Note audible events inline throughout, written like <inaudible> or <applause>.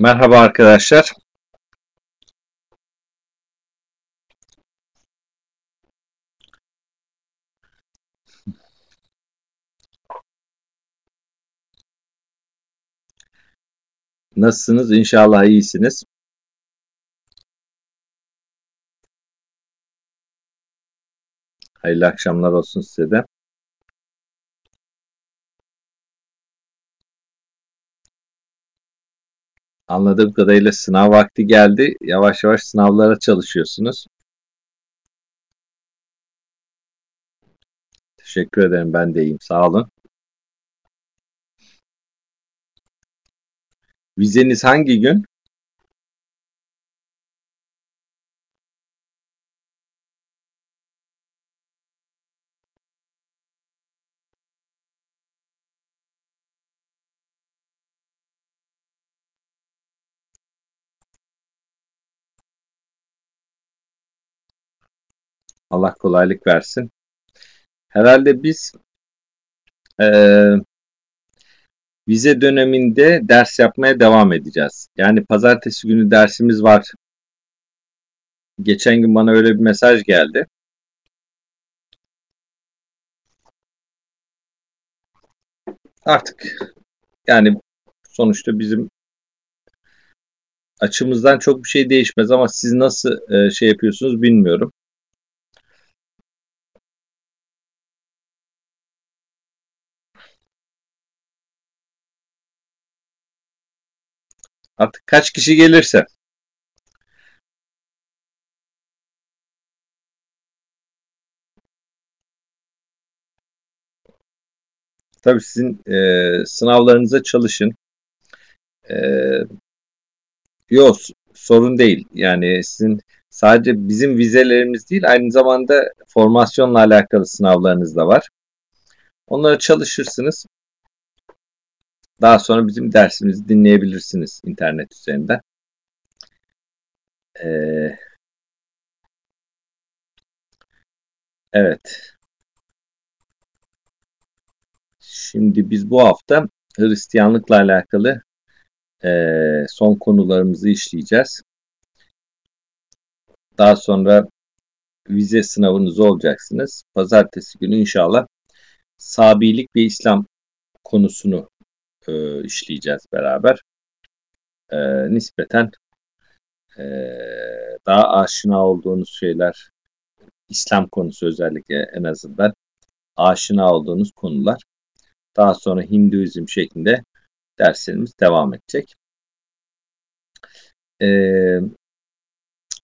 Merhaba arkadaşlar. Nasılsınız? İnşallah iyisiniz. Hayırlı akşamlar olsun size de. Anladığım kadarıyla sınav vakti geldi. Yavaş yavaş sınavlara çalışıyorsunuz. Teşekkür ederim. Ben de iyiyim. Sağ olun. Vizeniz hangi gün? Allah kolaylık versin. Herhalde biz e, vize döneminde ders yapmaya devam edeceğiz. Yani pazartesi günü dersimiz var. Geçen gün bana öyle bir mesaj geldi. Artık yani sonuçta bizim açımızdan çok bir şey değişmez ama siz nasıl e, şey yapıyorsunuz bilmiyorum. Artık kaç kişi gelirse. Tabii sizin e, sınavlarınıza çalışın. E, yok sorun değil. Yani sizin sadece bizim vizelerimiz değil aynı zamanda formasyonla alakalı sınavlarınız da var. Onlara çalışırsınız. Daha sonra bizim dersimizi dinleyebilirsiniz internet üzerinden. Ee, evet. Şimdi biz bu hafta Hristiyanlıkla alakalı e, son konularımızı işleyeceğiz. Daha sonra vize sınavınız olacaksınız. Pazartesi günü inşallah Sabilik ve İslam konusunu e, işleyeceğiz beraber. E, nispeten e, daha aşina olduğunuz şeyler, İslam konusu özellikle en azından aşina olduğunuz konular. Daha sonra Hinduizm şeklinde derslerimiz devam edecek. E,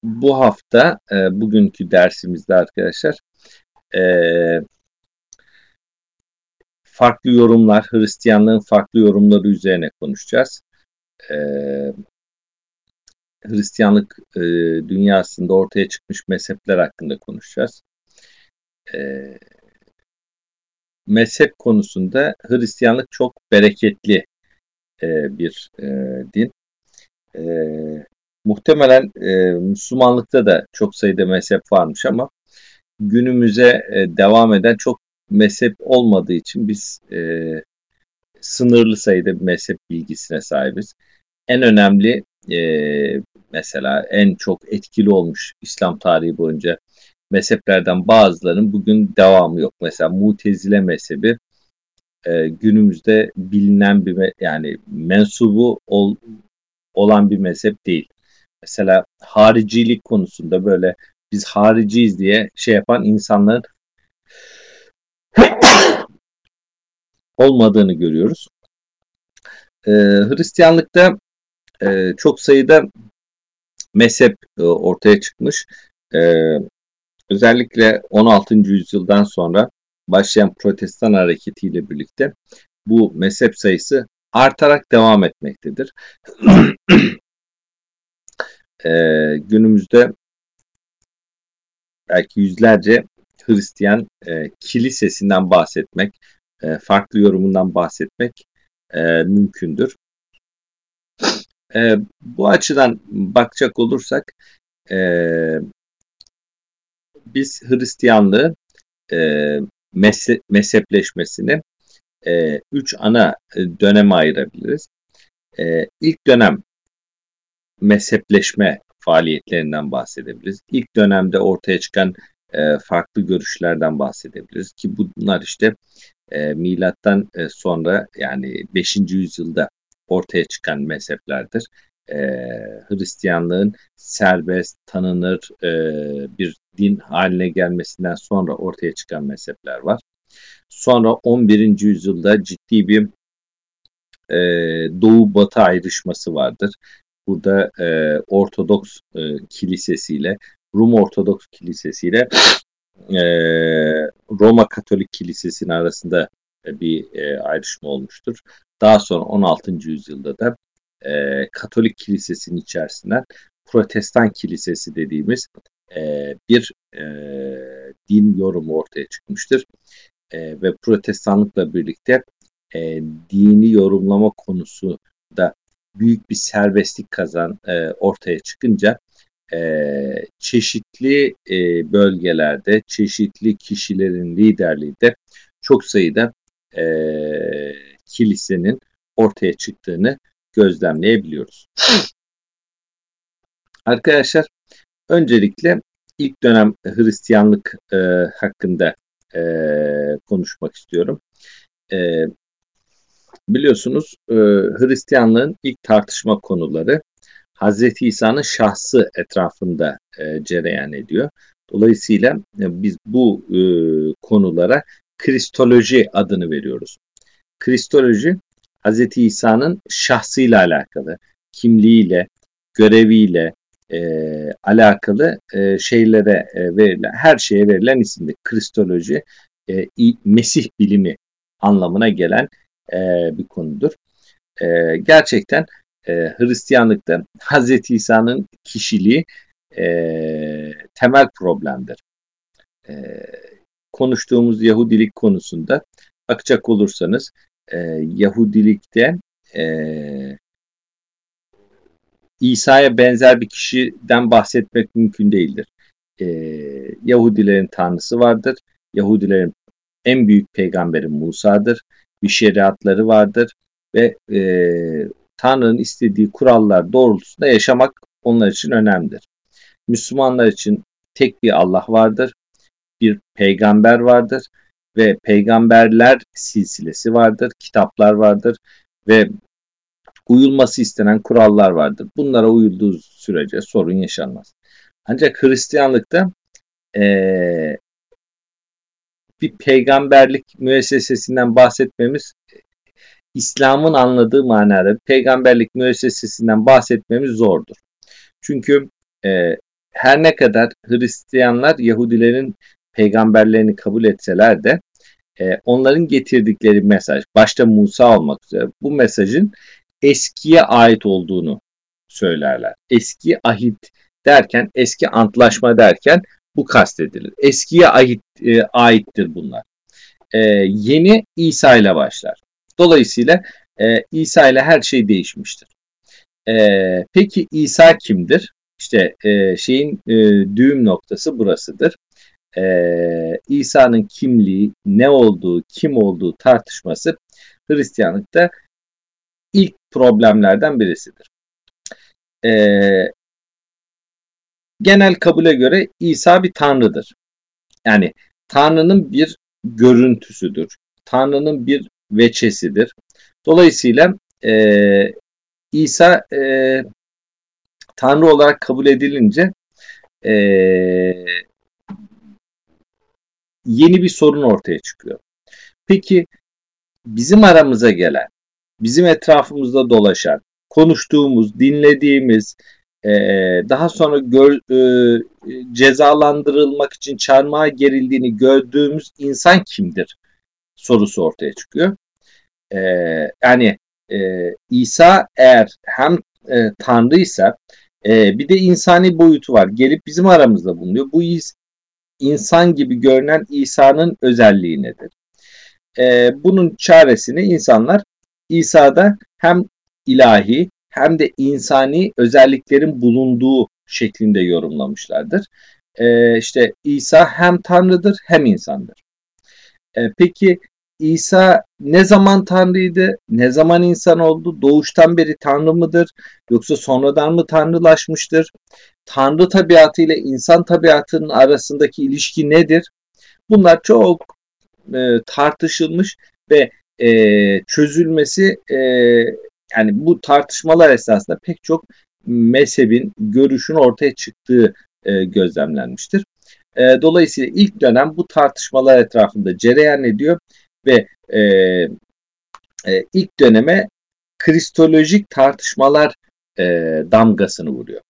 bu hafta e, bugünkü dersimizde arkadaşlar e, farklı yorumlar, Hristiyanlığın farklı yorumları üzerine konuşacağız. Ee, Hristiyanlık e, dünyasında ortaya çıkmış mezhepler hakkında konuşacağız. Ee, mezhep konusunda Hristiyanlık çok bereketli e, bir e, din. E, muhtemelen e, Müslümanlıkta da çok sayıda mezhep varmış ama günümüze e, devam eden çok mezhep olmadığı için biz e, sınırlı sayıda bir mezhep bilgisine sahibiz. En önemli e, mesela en çok etkili olmuş İslam tarihi boyunca mezheplerden bazılarının bugün devamı yok. Mesela Mutezile mezhebi e, günümüzde bilinen bir yani mensubu ol, olan bir mezhep değil. Mesela haricilik konusunda böyle biz hariciyiz diye şey yapan insanların olmadığını görüyoruz. Ee, Hristiyanlıkta e, çok sayıda mezhep e, ortaya çıkmış. E, özellikle 16. yüzyıldan sonra başlayan protestan hareketiyle birlikte bu mezhep sayısı artarak devam etmektedir. <clears throat> e, günümüzde belki yüzlerce Hristiyan e, kilisesinden bahsetmek, e, farklı yorumundan bahsetmek e, mümkündür. E, bu açıdan bakacak olursak e, biz Hristiyanlığı e, mezhe, mezhepleşmesini e, üç ana döneme ayırabiliriz. E, ilk dönem mezhepleşme faaliyetlerinden bahsedebiliriz. İlk dönemde ortaya çıkan e, farklı görüşlerden bahsedebiliriz ki bunlar işte e, milattan e, sonra yani 5. yüzyılda ortaya çıkan mezheplerdir. E, Hristiyanlığın serbest, tanınır e, bir din haline gelmesinden sonra ortaya çıkan mezhepler var. Sonra 11. yüzyılda ciddi bir e, Doğu-Batı ayrışması vardır. Burada e, Ortodoks e, kilisesiyle Rum Ortodoks kilisesiyle e, Roma Katolik kilisesinin arasında bir e, ayrışma olmuştur. Daha sonra 16. yüzyılda da e, Katolik kilisesinin içerisinden Protestan kilisesi dediğimiz e, bir e, din yorumu ortaya çıkmıştır. E, ve protestanlıkla birlikte e, dini yorumlama konusu da büyük bir serbestlik kazan e, ortaya çıkınca e, çeşitli e, bölgelerde çeşitli kişilerin liderliğinde çok sayıda e, kilisenin ortaya çıktığını gözlemleyebiliyoruz. Arkadaşlar öncelikle ilk dönem Hristiyanlık e, hakkında e, konuşmak istiyorum. E, biliyorsunuz e, Hristiyanlığın ilk tartışma konuları Hazreti İsa'nın şahsı etrafında e, cereyan ediyor. Dolayısıyla e, biz bu e, konulara Kristoloji adını veriyoruz. Kristoloji Hazreti İsa'nın şahsıyla alakalı, kimliğiyle, göreviyle e, alakalı e, şeylere e, verilen, her şeye verilen isimdir. Kristoloji, e, Mesih bilimi anlamına gelen e, bir konudur. E, gerçekten e, Hristiyanlıkta Hazreti İsa'nın kişiliği e, temel problemdir. E, konuştuğumuz Yahudilik konusunda bakacak olursanız e, Yahudilikte e, İsa'ya benzer bir kişiden bahsetmek mümkün değildir. E, Yahudilerin tanrısı vardır. Yahudilerin en büyük peygamberi Musa'dır. Bir şeriatları vardır ve e, Tanrı'nın istediği kurallar doğrultusunda yaşamak onlar için önemlidir. Müslümanlar için tek bir Allah vardır, bir peygamber vardır ve peygamberler silsilesi vardır, kitaplar vardır ve uyulması istenen kurallar vardır. Bunlara uyulduğu sürece sorun yaşanmaz. Ancak Hristiyanlıkta ee, bir peygamberlik müessesesinden bahsetmemiz İslam'ın anladığı manada peygamberlik müessesesinden bahsetmemiz zordur. Çünkü e, her ne kadar Hristiyanlar Yahudilerin peygamberlerini kabul etseler de e, onların getirdikleri mesaj, başta Musa olmak üzere bu mesajın eskiye ait olduğunu söylerler. Eski ahit derken, eski antlaşma derken bu kastedilir. Eskiye ait, e, aittir bunlar. E, yeni İsa ile başlar. Dolayısıyla e, İsa ile her şey değişmiştir. E, peki İsa kimdir? İşte e, şeyin e, düğüm noktası burasıdır. E, İsa'nın kimliği, ne olduğu, kim olduğu tartışması Hristiyanlıkta ilk problemlerden birisidir. E, genel kabule göre İsa bir tanrıdır. Yani Tanrı'nın bir görüntüsüdür. Tanrı'nın bir veçesidir. Dolayısıyla e, İsa e, Tanrı olarak kabul edilince e, yeni bir sorun ortaya çıkıyor. Peki bizim aramıza gelen, bizim etrafımızda dolaşan, konuştuğumuz, dinlediğimiz, e, daha sonra gör, e, cezalandırılmak için çarmıha gerildiğini gördüğümüz insan kimdir? Sorusu ortaya çıkıyor. E, yani e, İsa eğer hem e, Tanrıysa e, bir de insani boyutu var. Gelip bizim aramızda bulunuyor. Bu insan gibi görünen İsa'nın özelliği nedir? E, bunun çaresini insanlar İsa'da hem ilahi hem de insani özelliklerin bulunduğu şeklinde yorumlamışlardır. E, işte İsa hem Tanrı'dır hem insandır. E, peki İsa ne zaman Tanrıydı, ne zaman insan oldu, doğuştan beri Tanrı mıdır, yoksa sonradan mı Tanrılaşmıştır? Tanrı tabiatı ile insan tabiatının arasındaki ilişki nedir? Bunlar çok e, tartışılmış ve e, çözülmesi e, yani bu tartışmalar esasında pek çok mezhebin görüşün ortaya çıktığı e, gözlemlenmiştir. E, dolayısıyla ilk dönem bu tartışmalar etrafında cereyan ediyor ve e, e, ilk döneme kristolojik tartışmalar e, damgasını vuruyor.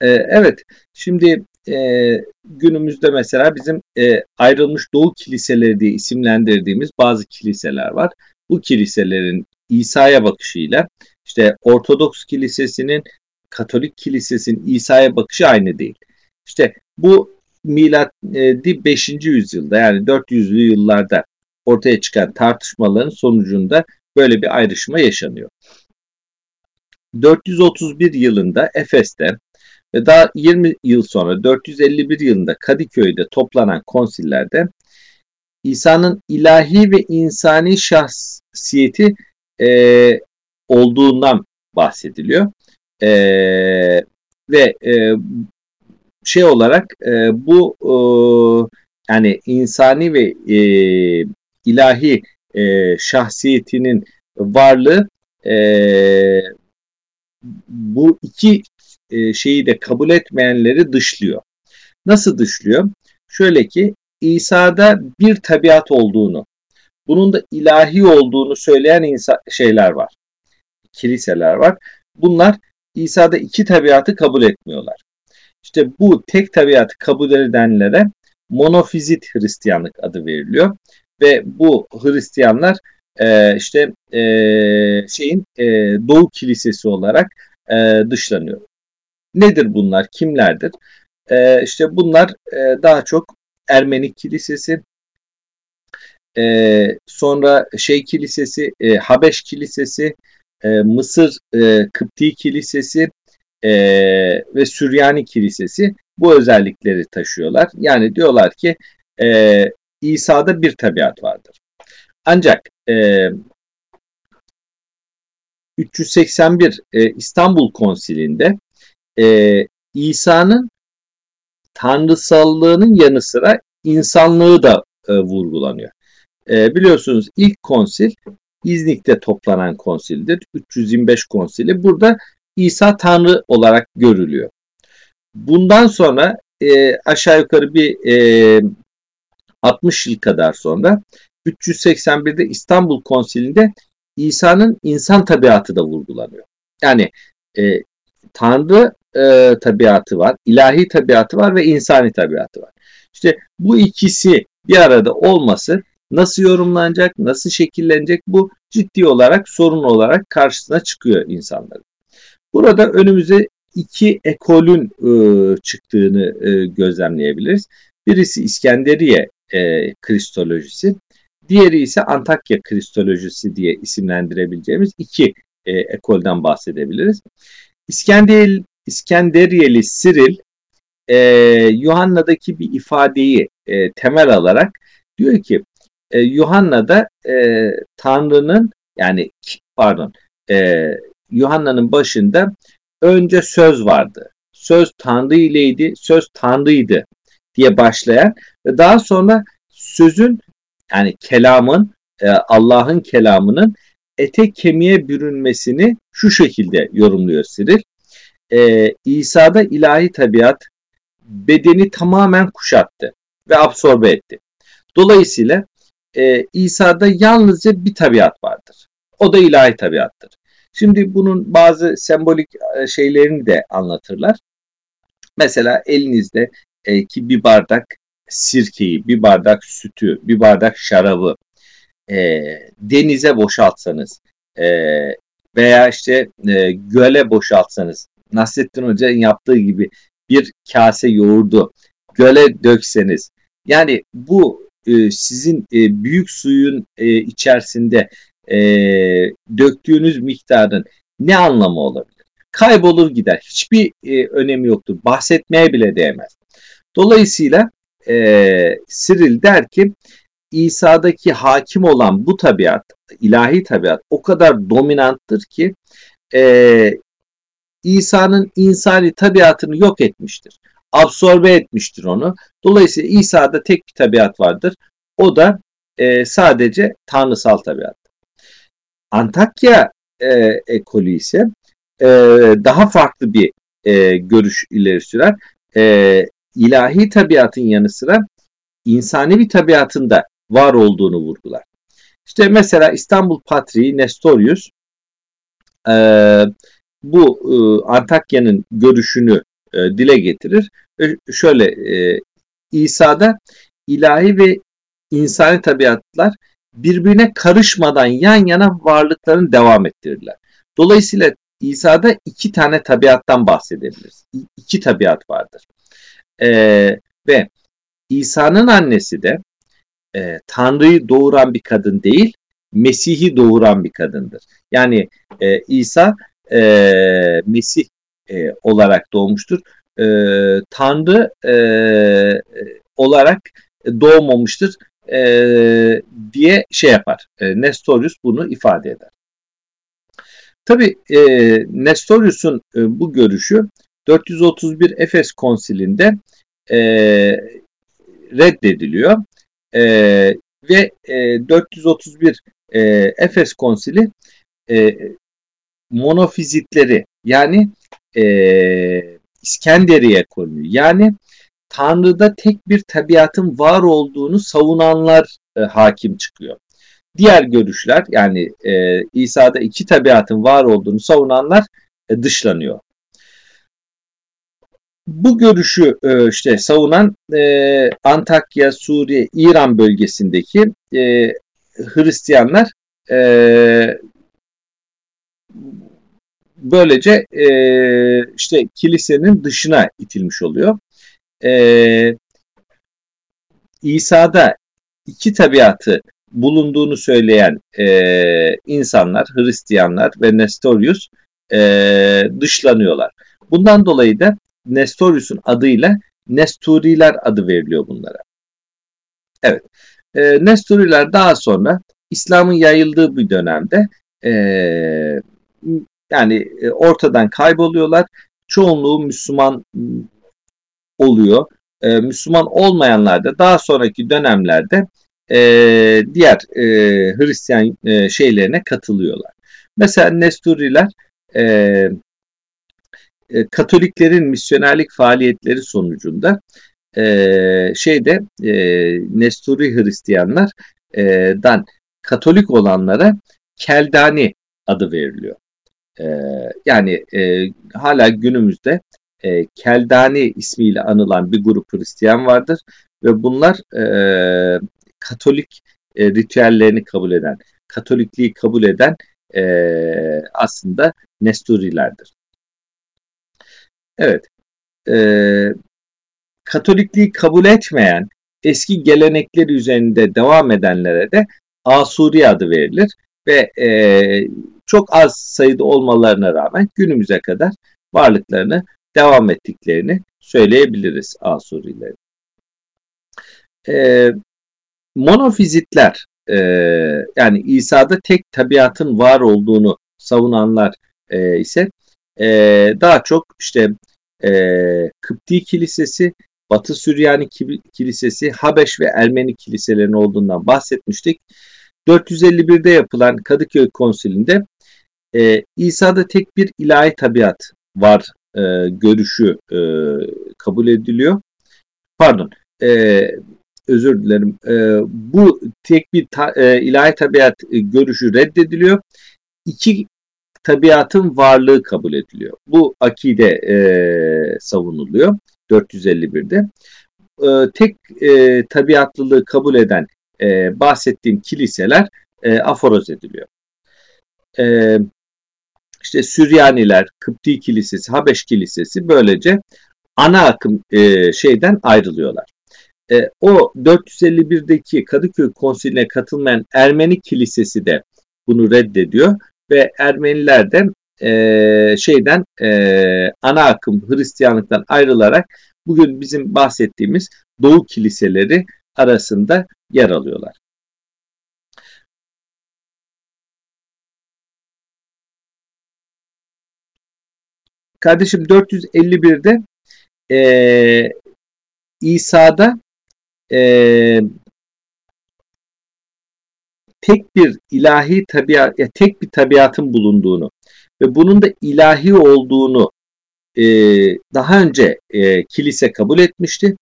E, evet, şimdi e, günümüzde mesela bizim e, ayrılmış Doğu kiliseleri diye isimlendirdiğimiz bazı kiliseler var. Bu kiliselerin İsa'ya bakışıyla işte Ortodoks kilisesinin Katolik kilisesinin İsa'ya bakışı aynı değil. İşte bu milat 5. yüzyılda yani 400'lü yıllarda ortaya çıkan tartışmaların sonucunda böyle bir ayrışma yaşanıyor. 431 yılında Efes'te ve daha 20 yıl sonra 451 yılında Kadıköy'de toplanan konsillerde İsa'nın ilahi ve insani şahsiyeti e, olduğundan bahsediliyor. E, ve e, şey olarak e, bu e, yani insani ve e, ilahi e, şahsiyetinin varlığı e, bu iki e, şeyi de kabul etmeyenleri dışlıyor. Nasıl dışlıyor? Şöyle ki İsa'da bir tabiat olduğunu, bunun da ilahi olduğunu söyleyen insan, şeyler var. Kiliseler var. Bunlar İsa'da iki tabiatı kabul etmiyorlar. İşte bu tek tabiatı kabul edenlere monofizit Hristiyanlık adı veriliyor. Ve bu Hristiyanlar e, işte e, şeyin e, Doğu Kilisesi olarak e, dışlanıyor. Nedir bunlar? Kimlerdir? E, işte bunlar e, daha çok Ermeni Kilisesi, e, sonra şey kilisesi, e, Habeş kilisesi, e, Mısır e, Kıpti kilisesi e, ve Süryani kilisesi bu özellikleri taşıyorlar. Yani diyorlar ki e, İsa'da bir tabiat vardır. Ancak e, 381 e, İstanbul Konsili'nde e, İsa'nın tanrısallığının yanı sıra insanlığı da e, vurgulanıyor. E, biliyorsunuz ilk konsil İznik'te toplanan konsildir. 325 konsili. Burada İsa Tanrı olarak görülüyor. Bundan sonra e, aşağı yukarı bir e, 60 yıl kadar sonra 381'de İstanbul Konsili'nde İsa'nın insan tabiatı da vurgulanıyor. Yani e, Tanrı e, tabiatı var, ilahi tabiatı var ve insani tabiatı var. İşte bu ikisi bir arada olması nasıl yorumlanacak, nasıl şekillenecek bu ciddi olarak sorun olarak karşısına çıkıyor insanların. Burada önümüze iki ekolün e, çıktığını e, gözlemleyebiliriz. Birisi İskenderiye e, kristolojisi, diğeri ise Antakya kristolojisi diye isimlendirebileceğimiz iki e, ekolden bahsedebiliriz. İskender, İskenderiyeli Siril, Yuhanna'daki bir ifadeyi temel alarak diyor ki Yuhanna'da Tanrı'nın yani pardon Yuhanna'nın başında önce söz vardı. Söz Tanrı ileydi, söz Tanrı'ydı diye başlayan ve daha sonra sözün yani kelamın e, Allah'ın kelamının ete kemiğe bürünmesini şu şekilde yorumluyor Siril. E, İsa'da ilahi tabiat bedeni tamamen kuşattı ve absorbe etti. Dolayısıyla e, İsa'da yalnızca bir tabiat vardır. O da ilahi tabiattır. Şimdi bunun bazı sembolik e, şeylerini de anlatırlar. Mesela elinizde e, ki bir bardak sirkeyi, bir bardak sütü, bir bardak şarabı e, denize boşaltsanız e, veya işte e, göle boşaltsanız Nasrettin Hoca'nın yaptığı gibi bir kase yoğurdu göle dökseniz yani bu e, sizin e, büyük suyun e, içerisinde e, döktüğünüz miktarın ne anlamı olabilir? Kaybolur gider. Hiçbir e, önemi yoktur. Bahsetmeye bile değmez. Dolayısıyla e, Siril der ki İsa'daki hakim olan bu tabiat, ilahi tabiat o kadar dominanttır ki e, İsa'nın insani tabiatını yok etmiştir. Absorbe etmiştir onu. Dolayısıyla İsa'da tek bir tabiat vardır. O da e, sadece tanrısal tabiat. Antakya e, ekolü ise e, daha farklı bir e, görüş ileri sürer. E, ilahi tabiatın yanı sıra insani bir tabiatında var olduğunu vurgular. İşte mesela İstanbul Patriği Nestorius e, bu e, Antakya'nın görüşünü e, dile getirir. E, şöyle e, İsa'da ilahi ve insani tabiatlar birbirine karışmadan yan yana varlıklarını devam ettirirler. Dolayısıyla İsa'da iki tane tabiattan bahsedebiliriz. İki tabiat vardır. Ee, ve İsa'nın annesi de e, Tanrı'yı doğuran bir kadın değil, Mesih'i doğuran bir kadındır. Yani e, İsa e, Mesih e, olarak doğmuştur. E, Tanrı e, olarak doğmamıştır e, diye şey yapar. E, Nestorius bunu ifade eder. Tabi e, Nestorius'un e, bu görüşü 431 Efes konsilinde e, reddediliyor e, ve e, 431 e, Efes konsili e, monofizitleri yani e, İskenderiye konuyu yani Tanrı'da tek bir tabiatın var olduğunu savunanlar e, hakim çıkıyor. Diğer görüşler yani e, İsa'da iki tabiatın var olduğunu savunanlar e, dışlanıyor. Bu görüşü e, işte savunan e, Antakya, Suriye, İran bölgesindeki e, Hristiyanlar e, böylece e, işte kilisenin dışına itilmiş oluyor. E, İsa'da iki tabiatı bulunduğunu söyleyen e, insanlar, Hristiyanlar ve Nestorius e, dışlanıyorlar. Bundan dolayı da Nestorius'un adıyla Nesturiler adı veriliyor bunlara. Evet. E, Nesturiler daha sonra İslam'ın yayıldığı bir dönemde e, yani e, ortadan kayboluyorlar. Çoğunluğu Müslüman oluyor. E, Müslüman olmayanlar da daha sonraki dönemlerde e, diğer e, Hristiyan e, şeylerine katılıyorlar. Mesela Nesturiler e, e, Katoliklerin misyonerlik faaliyetleri sonucunda e, şeyde e, Nesturi Hristiyanlardan e, Katolik olanlara Keldani adı veriliyor. E, yani e, hala günümüzde e, Keldani ismiyle anılan bir grup Hristiyan vardır ve bunlar e, Katolik e, ritüellerini kabul eden, Katolikliği kabul eden e, aslında Nesturilerdir. Evet, e, Katolikliği kabul etmeyen eski gelenekleri üzerinde devam edenlere de Asuri adı verilir ve e, çok az sayıda olmalarına rağmen günümüze kadar varlıklarını devam ettiklerini söyleyebiliriz Asurilerin. E, monofizitler e, yani İsa'da tek tabiatın var olduğunu savunanlar e, ise e, daha çok işte e, Kıpti Kilisesi, Batı Süryani Kilisesi, Habeş ve Ermeni kiliselerinin olduğundan bahsetmiştik. 451'de yapılan Kadıköy Konsili'nde e, İsa'da tek bir ilahi tabiat var e, görüşü e, kabul ediliyor. Pardon, e, özür dilerim. E, bu tek bir ta, e, ilahi tabiat e, görüşü reddediliyor. İki tabiatın varlığı kabul ediliyor. Bu akide e, savunuluyor 451'de. E, tek e, tabiatlılığı kabul eden e, bahsettiğim kiliseler e, aforoz ediliyor. E, işte Süryaniler, Kıpti Kilisesi, Habeş Kilisesi böylece ana akım e, şeyden ayrılıyorlar. E, o 451'deki Kadıköy Konsili'ne katılmayan Ermeni Kilisesi de bunu reddediyor ve Ermeniler de e, şeyden e, ana akım Hristiyanlıktan ayrılarak bugün bizim bahsettiğimiz Doğu kiliseleri arasında yer alıyorlar. Kardeşim 451'de e, İsa'da e, tek bir ilahi tabiat, ya tek bir tabiatın bulunduğunu ve bunun da ilahi olduğunu e, daha önce e, kilise kabul etmişti.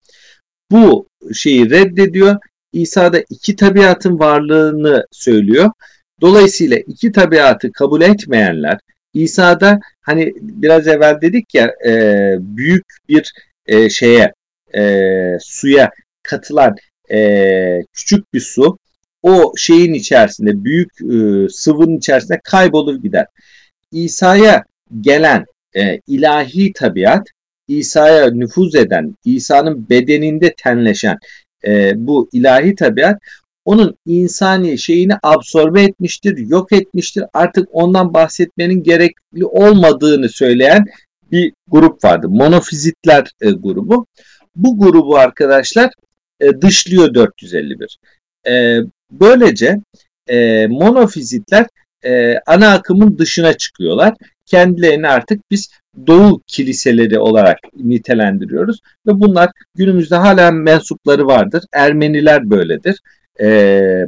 Bu şeyi reddediyor. İsa'da iki tabiatın varlığını söylüyor. Dolayısıyla iki tabiatı kabul etmeyenler İsa'da hani biraz evvel dedik ya e, büyük bir e, şeye e, suya katılan e, küçük bir su o şeyin içerisinde büyük e, sıvının içerisinde kaybolur gider. İsa'ya gelen e, ilahi tabiat İsa'ya nüfuz eden, İsa'nın bedeninde tenleşen e, bu ilahi tabiat onun insani şeyini absorbe etmiştir, yok etmiştir. Artık ondan bahsetmenin gerekli olmadığını söyleyen bir grup vardı. Monofizitler e, grubu. Bu grubu arkadaşlar e, dışlıyor 451. E, böylece e, monofizitler e, ana akımın dışına çıkıyorlar. Kendilerini artık biz Doğu kiliseleri olarak nitelendiriyoruz ve bunlar günümüzde hala mensupları vardır. Ermeniler böyledir. E,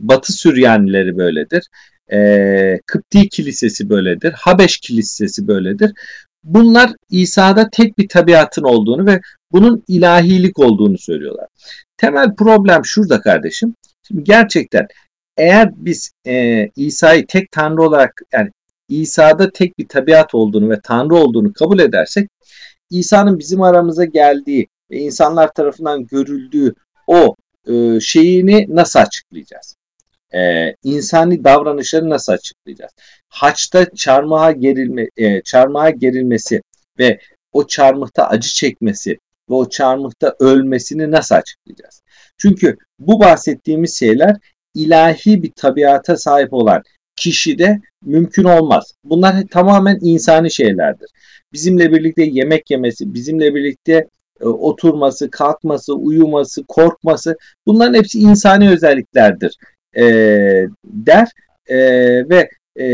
Batı Süryanileri böyledir. E, Kıpti Kilisesi böyledir. Habeş Kilisesi böyledir. Bunlar İsa'da tek bir tabiatın olduğunu ve bunun ilahilik olduğunu söylüyorlar. Temel problem şurada kardeşim. Şimdi gerçekten eğer biz e, İsa'yı tek tanrı olarak yani İsa'da tek bir tabiat olduğunu ve tanrı olduğunu kabul edersek İsa'nın bizim aramıza geldiği ve insanlar tarafından görüldüğü o e, şeyini nasıl açıklayacağız? E, insani davranışları nasıl açıklayacağız? Haçta çarmıha gerilme, e, çarmıha gerilmesi ve o çarmıhta acı çekmesi ve o çarmıhta ölmesini nasıl açıklayacağız? Çünkü bu bahsettiğimiz şeyler ilahi bir tabiata sahip olan kişide mümkün olmaz. Bunlar tamamen insani şeylerdir. Bizimle birlikte yemek yemesi, bizimle birlikte oturması, kalkması, uyuması, korkması bunların hepsi insani özelliklerdir e, der e, ve e,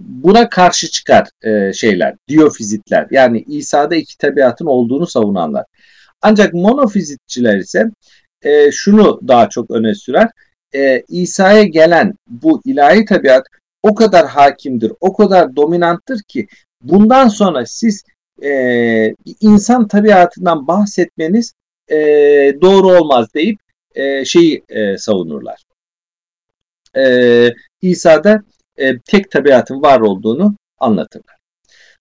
buna karşı çıkar e, şeyler, diyofizitler yani İsa'da iki tabiatın olduğunu savunanlar. Ancak monofizitçiler ise e, şunu daha çok öne sürer. E, İsa'ya gelen bu ilahi tabiat o kadar hakimdir, o kadar dominanttır ki bundan sonra siz e, insan tabiatından bahsetmeniz e, doğru olmaz deyip e, şeyi e, savunurlar. E, İsa'da e, tek tabiatın var olduğunu anlatırlar.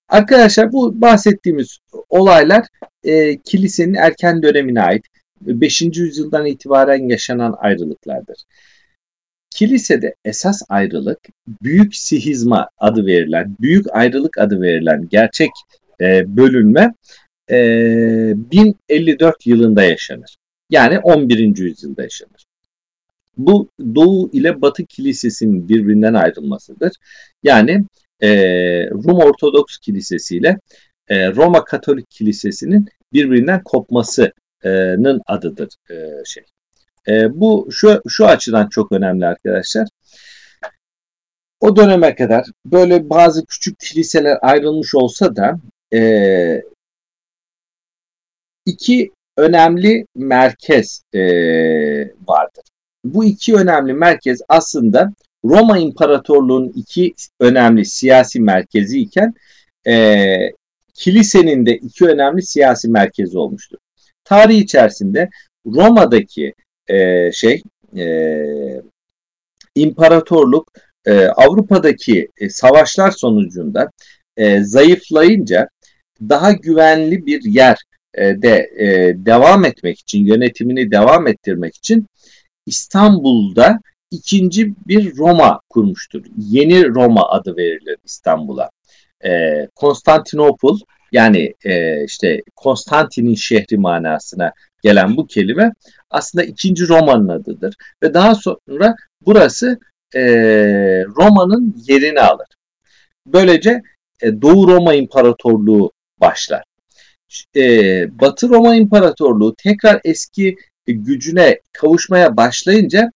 Arkadaşlar bu bahsettiğimiz olaylar e, kilisenin erken dönemine ait 5. yüzyıldan itibaren yaşanan ayrılıklardır. Kilisede esas ayrılık büyük sihizma adı verilen, büyük ayrılık adı verilen gerçek e, bölünme e, 1054 yılında yaşanır. Yani 11. yüzyılda yaşanır. Bu Doğu ile Batı kilisesinin birbirinden ayrılmasıdır. Yani e, Rum Ortodoks Kilisesi ile e, Roma Katolik Kilisesi'nin birbirinden kopmasının adıdır e, şey. E, bu şu şu açıdan çok önemli arkadaşlar. O döneme kadar böyle bazı küçük kiliseler ayrılmış olsa da e, iki önemli merkez e, vardır. Bu iki önemli merkez aslında Roma İmparatorluğu'nun iki önemli siyasi merkezi iken e, kilisenin de iki önemli siyasi merkezi olmuştur. Tarih içerisinde Roma'daki e, şey e, imparatorluk e, Avrupa'daki e, savaşlar sonucunda e, zayıflayınca daha güvenli bir yer e, de e, devam etmek için yönetimini devam ettirmek için İstanbul'da ikinci bir Roma kurmuştur. Yeni Roma adı verilir İstanbul'a. E, Konstantinopol yani işte Konstantin'in şehri manasına gelen bu kelime aslında ikinci Roma'nın adıdır. Ve daha sonra burası Roma'nın yerini alır. Böylece Doğu Roma İmparatorluğu başlar. E, Batı Roma İmparatorluğu tekrar eski gücüne kavuşmaya başlayınca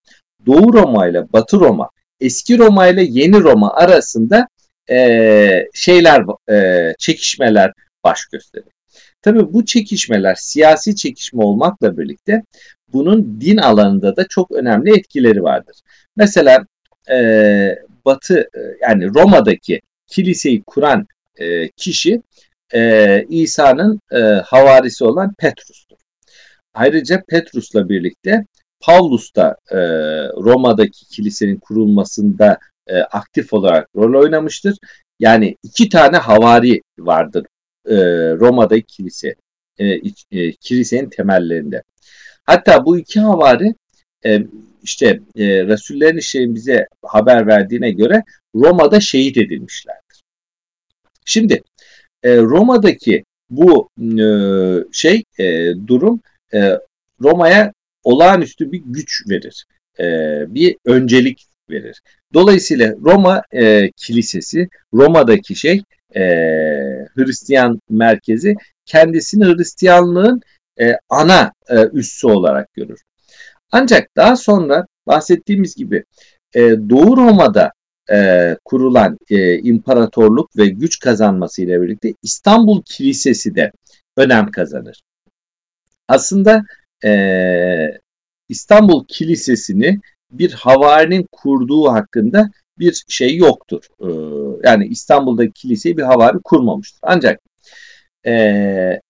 Doğu Roma ile Batı Roma, eski Roma ile yeni Roma arasında e, şeyler, e, çekişmeler baş gösterir. Tabii bu çekişmeler siyasi çekişme olmakla birlikte bunun din alanında da çok önemli etkileri vardır. Mesela Batı yani Roma'daki kiliseyi kuran kişi e, İsa'nın e, havarisi olan Petrus'tur. Ayrıca Petrus'la birlikte Paulus da e, Roma'daki kilisenin kurulmasında e, aktif olarak rol oynamıştır. Yani iki tane havari vardır e, Roma'daki kilise, e, e, kilisenin temellerinde. Hatta bu iki havari e, işte e, Resullerin işlerin bize haber verdiğine göre Roma'da şehit edilmişlerdir. Şimdi e, Roma'daki bu e, şey e, durum Roma'ya olağanüstü bir güç verir. Bir öncelik verir. Dolayısıyla Roma kilisesi, Roma'daki şey Hristiyan merkezi kendisini Hristiyanlığın ana üssü olarak görür. Ancak daha sonra bahsettiğimiz gibi Doğu Roma'da e, kurulan e, imparatorluk ve güç kazanması ile birlikte İstanbul Kilisesi de önem kazanır. Aslında e, İstanbul Kilisesi'ni bir havarinin kurduğu hakkında bir şey yoktur. E, yani İstanbul'daki kiliseyi bir havari kurmamıştır. Ancak e,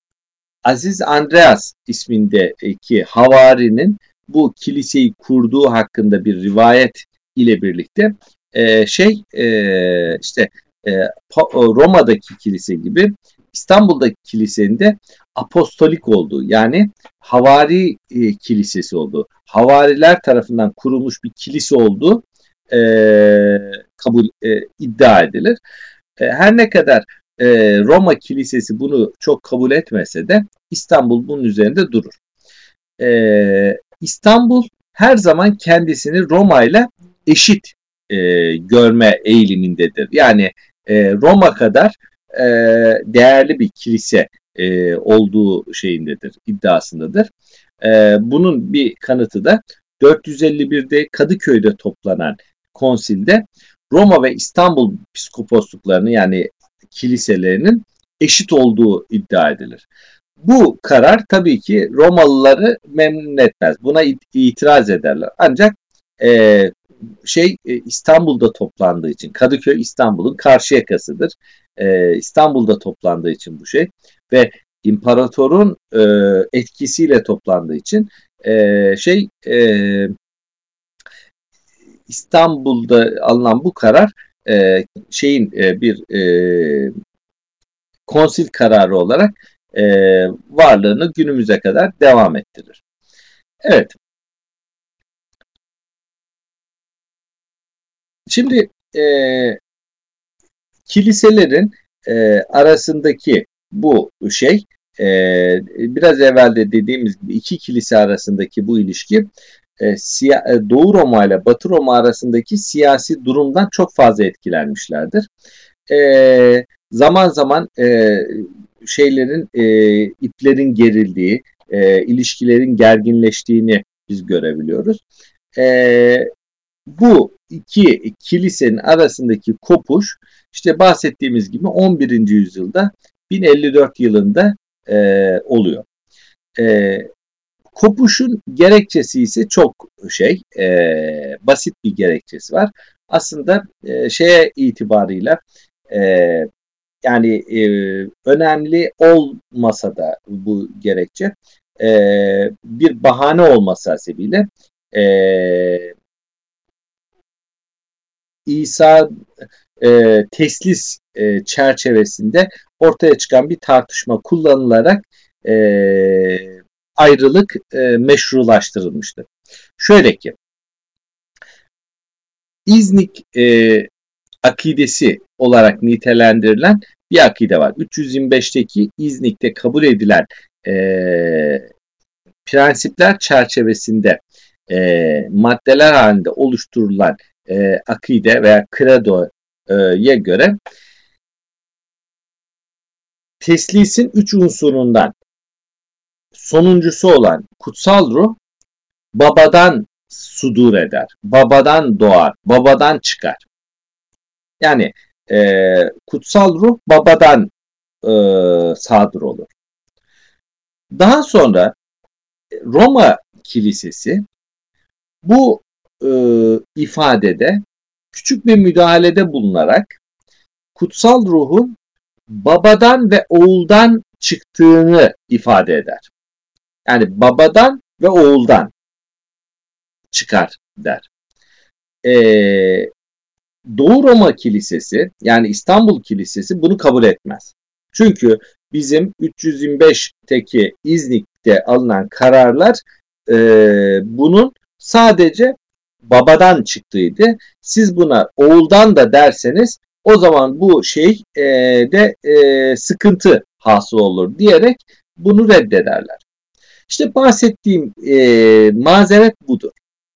Aziz Andreas ismindeki havarinin bu kiliseyi kurduğu hakkında bir rivayet ile birlikte e, şey e, işte e, Roma'daki kilise gibi İstanbul'daki kilisenin de apostolik olduğu yani havari e, kilisesi olduğu, havariler tarafından kurulmuş bir kilise olduğu e, kabul e, iddia edilir. E, her ne kadar e, Roma kilisesi bunu çok kabul etmese de İstanbul bunun üzerinde durur. E, İstanbul her zaman kendisini Roma ile eşit e, görme eğilimindedir. Yani e, Roma kadar e, değerli bir kilise e, olduğu şeyindedir, iddiasındadır. E, bunun bir kanıtı da 451'de Kadıköy'de toplanan konsilde Roma ve İstanbul psikoposluklarını yani kiliselerinin eşit olduğu iddia edilir. Bu karar tabii ki Romalıları memnun etmez. Buna itiraz ederler. Ancak e, şey e, İstanbul'da toplandığı için Kadıköy İstanbul'un karşı yakasıdır. E, İstanbul'da toplandığı için bu şey ve imparatorun e, etkisiyle toplandığı için e, şey e, İstanbul'da alınan bu karar e, şeyin e, bir e, konsil kararı olarak e, varlığını günümüze kadar devam ettirir. Evet. Şimdi e, kiliselerin e, arasındaki bu şey e, biraz evvel de dediğimiz gibi iki kilise arasındaki bu ilişki e, e, Doğu Roma ile Batı Roma arasındaki siyasi durumdan çok fazla etkilenmişlerdir. E, zaman zaman e, şeylerin e, iplerin gerildiği, e, ilişkilerin gerginleştiğini biz görebiliyoruz. E, bu iki kilisenin arasındaki kopuş işte bahsettiğimiz gibi 11. yüzyılda 1054 yılında e, oluyor. E, kopuşun gerekçesi ise çok şey e, basit bir gerekçesi var. Aslında e, şeye itibarıyla e, yani e, önemli olmasa da bu gerekçe e, bir bahane olması hasebiyle e, İsa e, teslis e, çerçevesinde ortaya çıkan bir tartışma kullanılarak e, ayrılık e, meşrulaştırılmıştır. Şöyle ki İznik e, akidesi olarak nitelendirilen bir akide var. 325'teki İznik'te kabul edilen e, prensipler çerçevesinde e, maddeler halinde oluşturulan e, akide veya kredoya göre teslisin üç unsurundan sonuncusu olan kutsal ruh babadan sudur eder. Babadan doğar. Babadan çıkar. Yani e, kutsal ruh babadan e, sadır olur. Daha sonra Roma Kilisesi bu e, ifadede küçük bir müdahalede bulunarak kutsal ruhun babadan ve oğuldan çıktığını ifade eder. Yani babadan ve oğuldan çıkar der. Ee, Doğu Roma Kilisesi yani İstanbul Kilisesi bunu kabul etmez. Çünkü bizim 325'teki İznik'te alınan kararlar e, bunun sadece babadan çıktıydı. Siz buna oğuldan da derseniz o zaman bu şey e, de e, sıkıntı hasıl olur diyerek bunu reddederler. İşte bahsettiğim e, mazeret budur.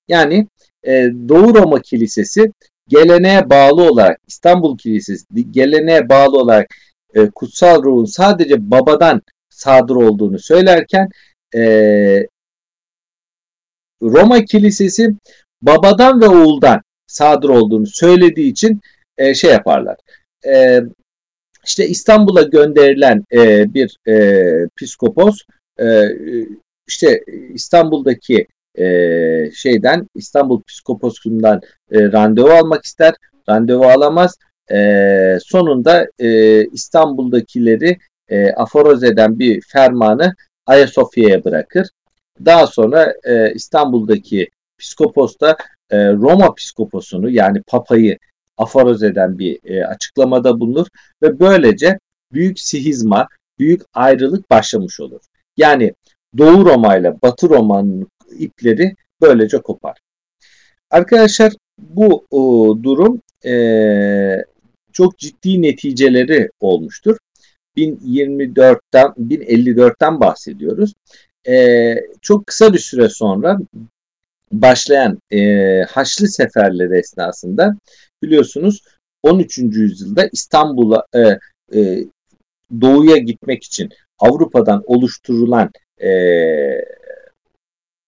Yani e, Doğu Roma Kilisesi geleneğe bağlı olarak İstanbul Kilisesi geleneğe bağlı olarak e, kutsal ruhun sadece babadan sadır olduğunu söylerken e, Roma Kilisesi babadan ve oğuldan sadır olduğunu söylediği için e, şey yaparlar. E, işte İstanbul'a gönderilen e, bir e, psikopos e, işte İstanbul'daki e, şeyden İstanbul Psikoposu'ndan e, randevu almak ister. Randevu alamaz. E, sonunda e, İstanbul'dakileri e, aforoz eden bir fermanı Ayasofya'ya bırakır. Daha sonra e, İstanbul'daki psikopos da e, Roma psikoposunu yani papayı aforoz eden bir e, açıklamada bulunur ve böylece büyük sihizma, büyük ayrılık başlamış olur. Yani Doğu Roma ile Batı Roma'nın ipleri böylece kopar. Arkadaşlar bu o, durum e, çok ciddi neticeleri olmuştur. 1024'ten 1054'ten bahsediyoruz. E, çok kısa bir süre sonra başlayan e, Haçlı seferleri esnasında biliyorsunuz 13. yüzyılda İstanbul'a e, e, doğuya gitmek için Avrupa'dan oluşturulan e,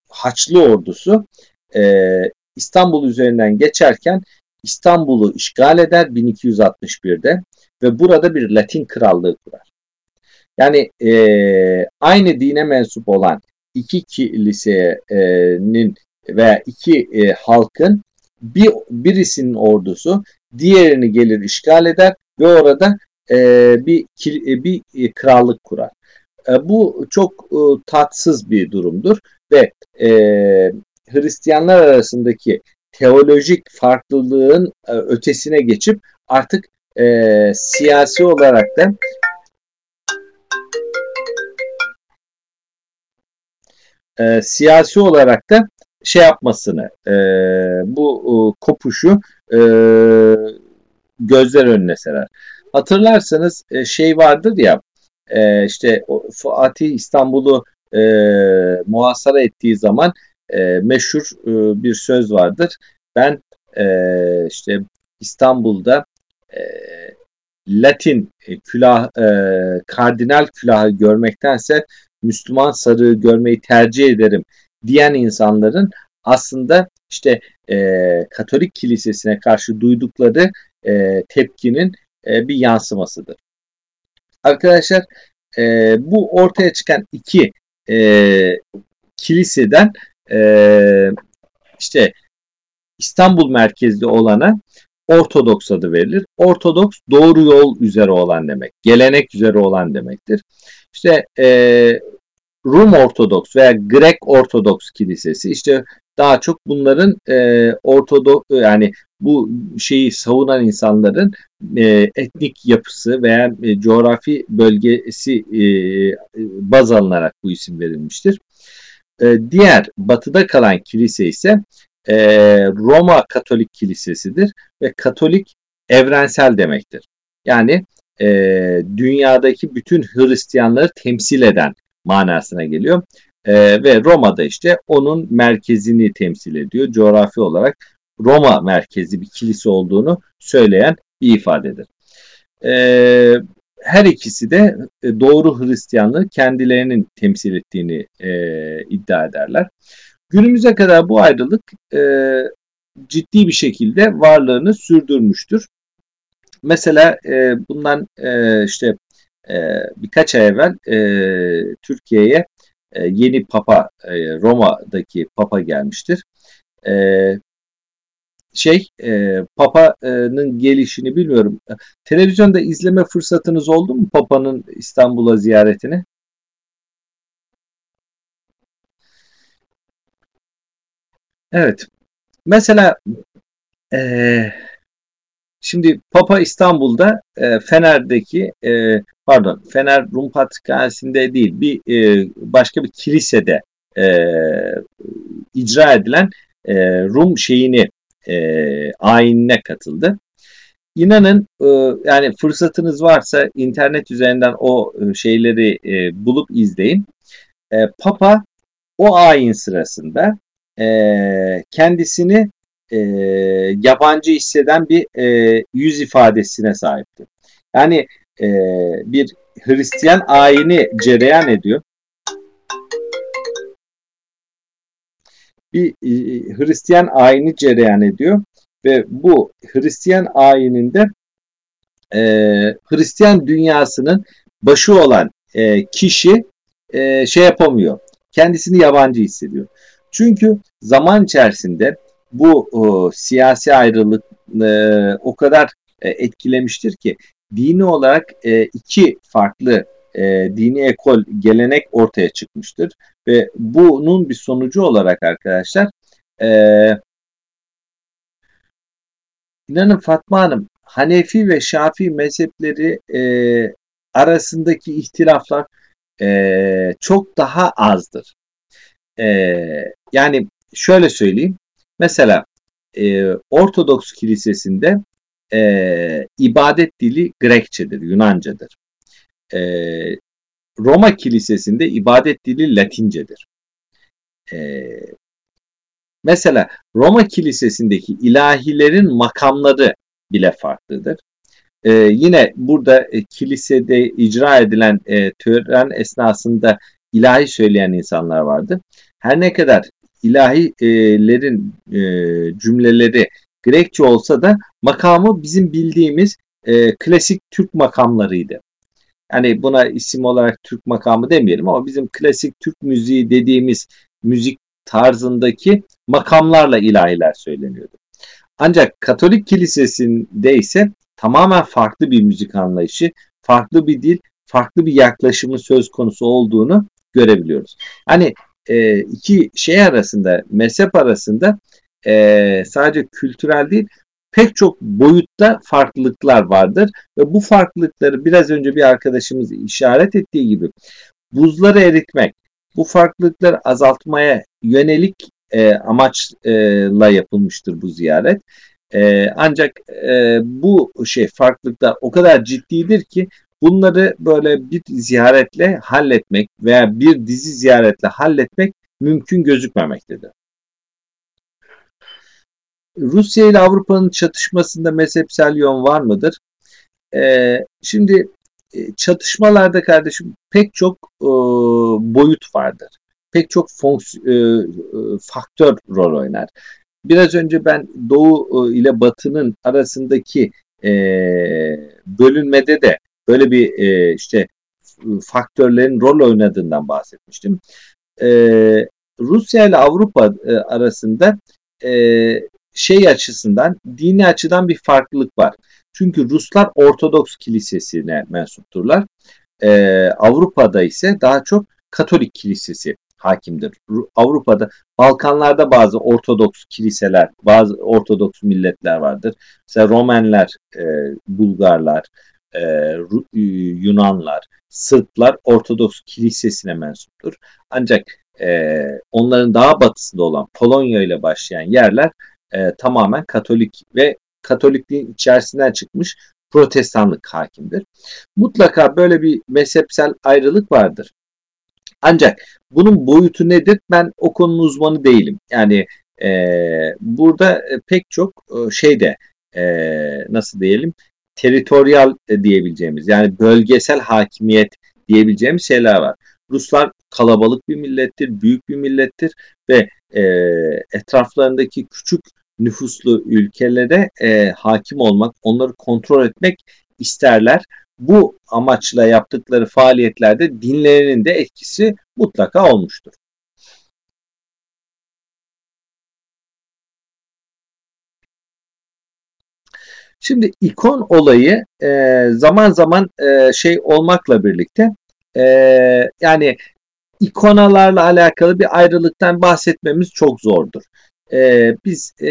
Haçlı ordusu e, İstanbul üzerinden geçerken İstanbul'u işgal eder 1261'de ve burada bir Latin krallığı kurar. Yani e, aynı dine mensup olan iki kilisenin veya iki e, halkın bir birisinin ordusu diğerini gelir işgal eder ve orada e, bir e, bir e, krallık kurar. E, bu çok e, tatsız bir durumdur ve e, Hristiyanlar arasındaki teolojik farklılığın e, ötesine geçip artık e, siyasi olarak da e, siyasi olarak da şey yapmasını e, bu e, kopuşu e, gözler önüne serer. Hatırlarsanız e, şey vardır ya e, işte Fatih İstanbul'u e, muhasara ettiği zaman e, meşhur e, bir söz vardır. Ben e, işte İstanbul'da e, Latin külah, e, kardinal külahı görmektense Müslüman sarığı görmeyi tercih ederim diyen insanların aslında işte e, Katolik kilisesine karşı duydukları e, tepkinin e, bir yansımasıdır. Arkadaşlar e, bu ortaya çıkan iki e, kiliseden e, işte İstanbul merkezli olana Ortodoks adı verilir. Ortodoks doğru yol üzere olan demek. Gelenek üzere olan demektir. İşte e, Rum Ortodoks veya Grek Ortodoks Kilisesi işte daha çok bunların e, Ortodoks yani bu şeyi savunan insanların e, etnik yapısı veya e, coğrafi bölgesi e, baz alınarak bu isim verilmiştir. E, diğer batıda kalan kilise ise e, Roma Katolik Kilisesidir ve Katolik evrensel demektir. Yani e, dünyadaki bütün Hristiyanları temsil eden manasına geliyor. E, ve Roma'da işte onun merkezini temsil ediyor. Coğrafi olarak Roma merkezi bir kilise olduğunu söyleyen bir ifadedir. E, her ikisi de e, doğru Hristiyanlığı kendilerinin temsil ettiğini e, iddia ederler. Günümüze kadar bu ayrılık e, ciddi bir şekilde varlığını sürdürmüştür. mesela e, bundan e, işte e, birkaç ay evvel e, Türkiye'ye e, yeni Papa Roma'daki Papa gelmiştir. Şey Papa'nın gelişini bilmiyorum. Televizyonda izleme fırsatınız oldu mu Papa'nın İstanbul'a ziyaretini? Evet. Mesela e, şimdi Papa İstanbul'da e, Fener'deki e, pardon Fener Rum Patrikhanesi'nde değil bir e, başka bir kilisede e, icra edilen e, Rum şeyini e, ayinine katıldı. İnanın e, yani fırsatınız varsa internet üzerinden o e, şeyleri e, bulup izleyin. E, Papa o ayin sırasında e, kendisini e, yabancı hisseden bir e, yüz ifadesine sahipti. Yani e, bir Hristiyan ayini cereyan ediyor. Bir e, Hristiyan ayini cereyan ediyor ve bu Hristiyan ayininde e, Hristiyan dünyasının başı olan e, kişi e, şey yapamıyor. Kendisini yabancı hissediyor. Çünkü zaman içerisinde bu o, siyasi ayrılık e, o kadar e, etkilemiştir ki dini olarak e, iki farklı e, dini ekol gelenek ortaya çıkmıştır ve bunun bir sonucu olarak arkadaşlar e, inanın Fatma Hanım Hanefi ve Şafii mezhepleri e, arasındaki ihtilaflar e, çok daha azdır. E, yani şöyle söyleyeyim. Mesela e, Ortodoks Kilisesi'nde e, ibadet dili Grekçedir, Yunancadır. E, Roma Kilisesi'nde ibadet dili Latincedir. E, mesela Roma Kilisesi'ndeki ilahilerin makamları bile farklıdır. E, yine burada e, kilisede icra edilen e, tören esnasında ilahi söyleyen insanlar vardı. Her ne kadar ilahilerin e, cümleleri Grekçe olsa da makamı bizim bildiğimiz e, klasik Türk makamlarıydı. Yani buna isim olarak Türk makamı demeyelim ama bizim klasik Türk müziği dediğimiz müzik tarzındaki makamlarla ilahiler söyleniyordu. Ancak Katolik Kilisesi'nde ise tamamen farklı bir müzik anlayışı, farklı bir dil, farklı bir yaklaşımı söz konusu olduğunu görebiliyoruz. Hani e, iki şey arasında, mezhep arasında e, sadece kültürel değil pek çok boyutta farklılıklar vardır ve bu farklılıkları biraz önce bir arkadaşımız işaret ettiği gibi buzları eritmek, bu farklılıkları azaltmaya yönelik e, amaçla yapılmıştır bu ziyaret. E, ancak e, bu şey farklılıklar o kadar ciddidir ki bunları böyle bir ziyaretle halletmek veya bir dizi ziyaretle halletmek mümkün gözükmemektedir. Rusya ile Avrupa'nın çatışmasında mezhepsel yön var mıdır? Ee, şimdi e, çatışmalarda kardeşim pek çok e, boyut vardır. Pek çok fonks- e, e, faktör rol oynar. Biraz önce ben Doğu e, ile Batı'nın arasındaki e, bölünmede de böyle bir e, işte faktörlerin rol oynadığından bahsetmiştim. E, Rusya ile Avrupa e, arasında e, şey açısından, dini açıdan bir farklılık var. Çünkü Ruslar Ortodoks kilisesine mensupturlar. Ee, Avrupa'da ise daha çok Katolik kilisesi hakimdir. Avrupa'da, Balkanlarda bazı Ortodoks kiliseler, bazı Ortodoks milletler vardır. Mesela Romenler, e, Bulgarlar, e, Yunanlar, Sırplar Ortodoks kilisesine mensuptur. Ancak e, onların daha batısında olan Polonya ile başlayan yerler e, tamamen Katolik ve Katolikliğin içerisinden çıkmış protestanlık hakimdir. Mutlaka böyle bir mezhepsel ayrılık vardır. Ancak bunun boyutu nedir? Ben o konunun uzmanı değilim. Yani e, burada pek çok e, şeyde e, nasıl diyelim teritoryal diyebileceğimiz yani bölgesel hakimiyet diyebileceğimiz şeyler var. Ruslar kalabalık bir millettir, büyük bir millettir ve e, etraflarındaki küçük nüfuslu ülkelere e, hakim olmak, onları kontrol etmek isterler. Bu amaçla yaptıkları faaliyetlerde dinlerinin de etkisi mutlaka olmuştur. Şimdi ikon olayı e, zaman zaman e, şey olmakla birlikte e, yani ikonalarla alakalı bir ayrılıktan bahsetmemiz çok zordur. E, biz e,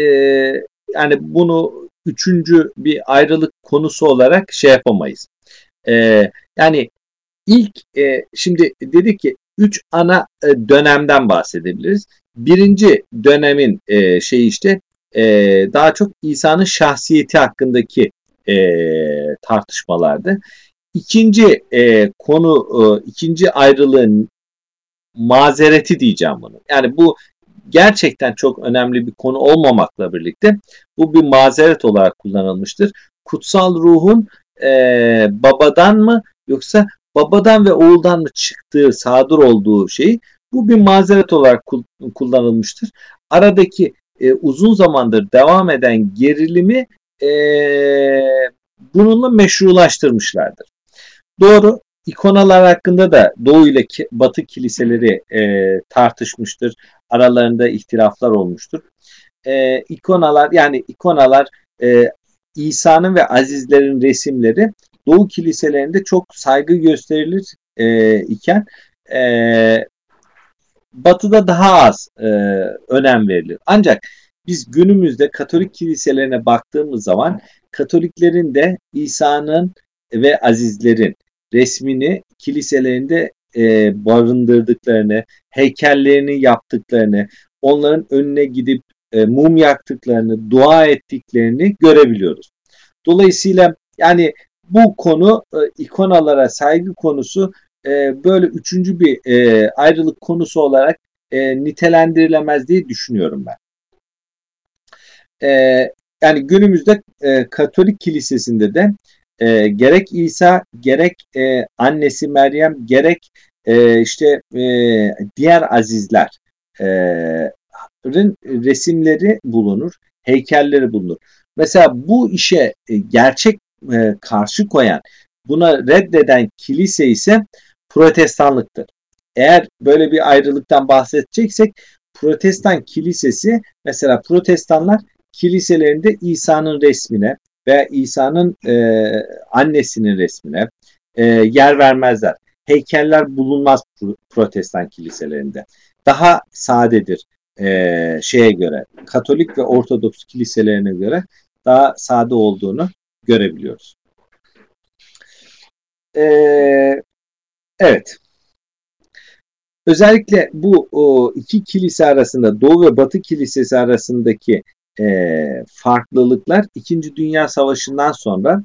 yani bunu üçüncü bir ayrılık konusu olarak şey yapamayız. E, yani ilk e, şimdi dedik ki üç ana e, dönemden bahsedebiliriz. Birinci dönemin e, şey işte e, daha çok İsa'nın şahsiyeti hakkındaki e, tartışmalardı. İkinci e, konu, e, ikinci ayrılığın mazereti diyeceğim bunu. Yani bu gerçekten çok önemli bir konu olmamakla birlikte bu bir mazeret olarak kullanılmıştır. Kutsal ruhun e, babadan mı yoksa babadan ve oğuldan mı çıktığı, sadır olduğu şey bu bir mazeret olarak kullanılmıştır. Aradaki e, uzun zamandır devam eden gerilimi e, bununla meşrulaştırmışlardır. Doğru ikonalar hakkında da Doğu ile Batı kiliseleri e, tartışmıştır. Aralarında ihtilaflar olmuştur. E, ikonalar yani ikonalar e, İsa'nın ve azizlerin resimleri Doğu kiliselerinde çok saygı gösterilir e, iken e, Batı'da daha az e, önem verilir. Ancak biz günümüzde Katolik kiliselerine baktığımız zaman Katoliklerin de İsa'nın ve azizlerin resmini kiliselerinde e, barındırdıklarını, heykellerini yaptıklarını, onların önüne gidip e, mum yaktıklarını, dua ettiklerini görebiliyoruz. Dolayısıyla yani bu konu e, ikonalara saygı konusu e, böyle üçüncü bir e, ayrılık konusu olarak e, nitelendirilemez diye düşünüyorum ben. E, yani günümüzde e, Katolik Kilisesi'nde de e, gerek İsa gerek e, annesi Meryem gerek e, işte e, diğer azizler e, resimleri bulunur, heykelleri bulunur. Mesela bu işe e, gerçek e, karşı koyan, buna reddeden kilise ise protestanlıktır. Eğer böyle bir ayrılıktan bahsedeceksek protestan kilisesi mesela protestanlar kiliselerinde İsa'nın resmine ve İsa'nın e, annesinin resmine e, yer vermezler. Heykeller bulunmaz protestan kiliselerinde. Daha sadedir e, şeye göre, Katolik ve Ortodoks kiliselerine göre daha sade olduğunu görebiliyoruz. E, evet. Özellikle bu o, iki kilise arasında Doğu ve Batı kilisesi arasındaki farklılıklar İkinci Dünya Savaşı'ndan sonra